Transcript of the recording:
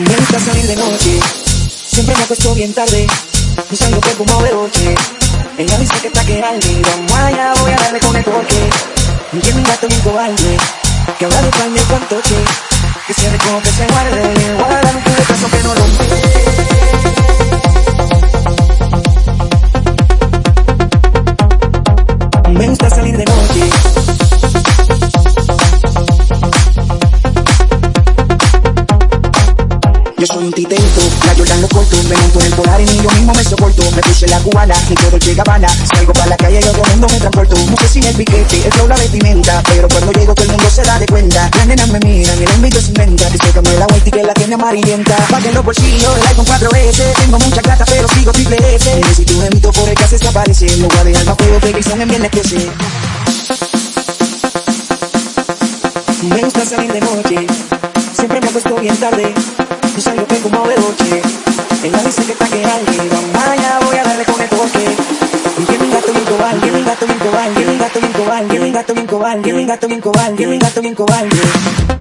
Me gusta salir de noche, siempre me acuesto bien tarde. Y salgo que como de noche, en la vista que está que alguien. Vamos voy a darle con el toque. Y mi gato bien cobarde, que habla de pan de cuantoche. Que se como que se guarde, Yo soy un titento, la Jordan lo corto, me monto en el polar y ni yo mismo me soporto. Me puse la cubana y todo el Gabbana. Salgo para la calle y todo el mundo me transporto. No sé si el piquete, el flow, la vestimenta, pero cuando llego todo el mundo se da de cuenta. Las nenas me miran el envidio se inventa. Disfrútame la vuelta y que la tiene amarillenta. Paguen los bolsillos, el iPhone 4S. Tengo mucha plata pero sigo triple S. Necesito un gemito por el que se desaparece. Lo voy a dejar más fuego que Grison en viernes 13. Me gusta salir de noche, siempre me acuesto bien tarde. Y salgo que como de noche, en la dice que está que alguien. Vaya, voy a darle con el toque. Y que mi gato que mi gato que mi gato que mi gato gato que mi gato.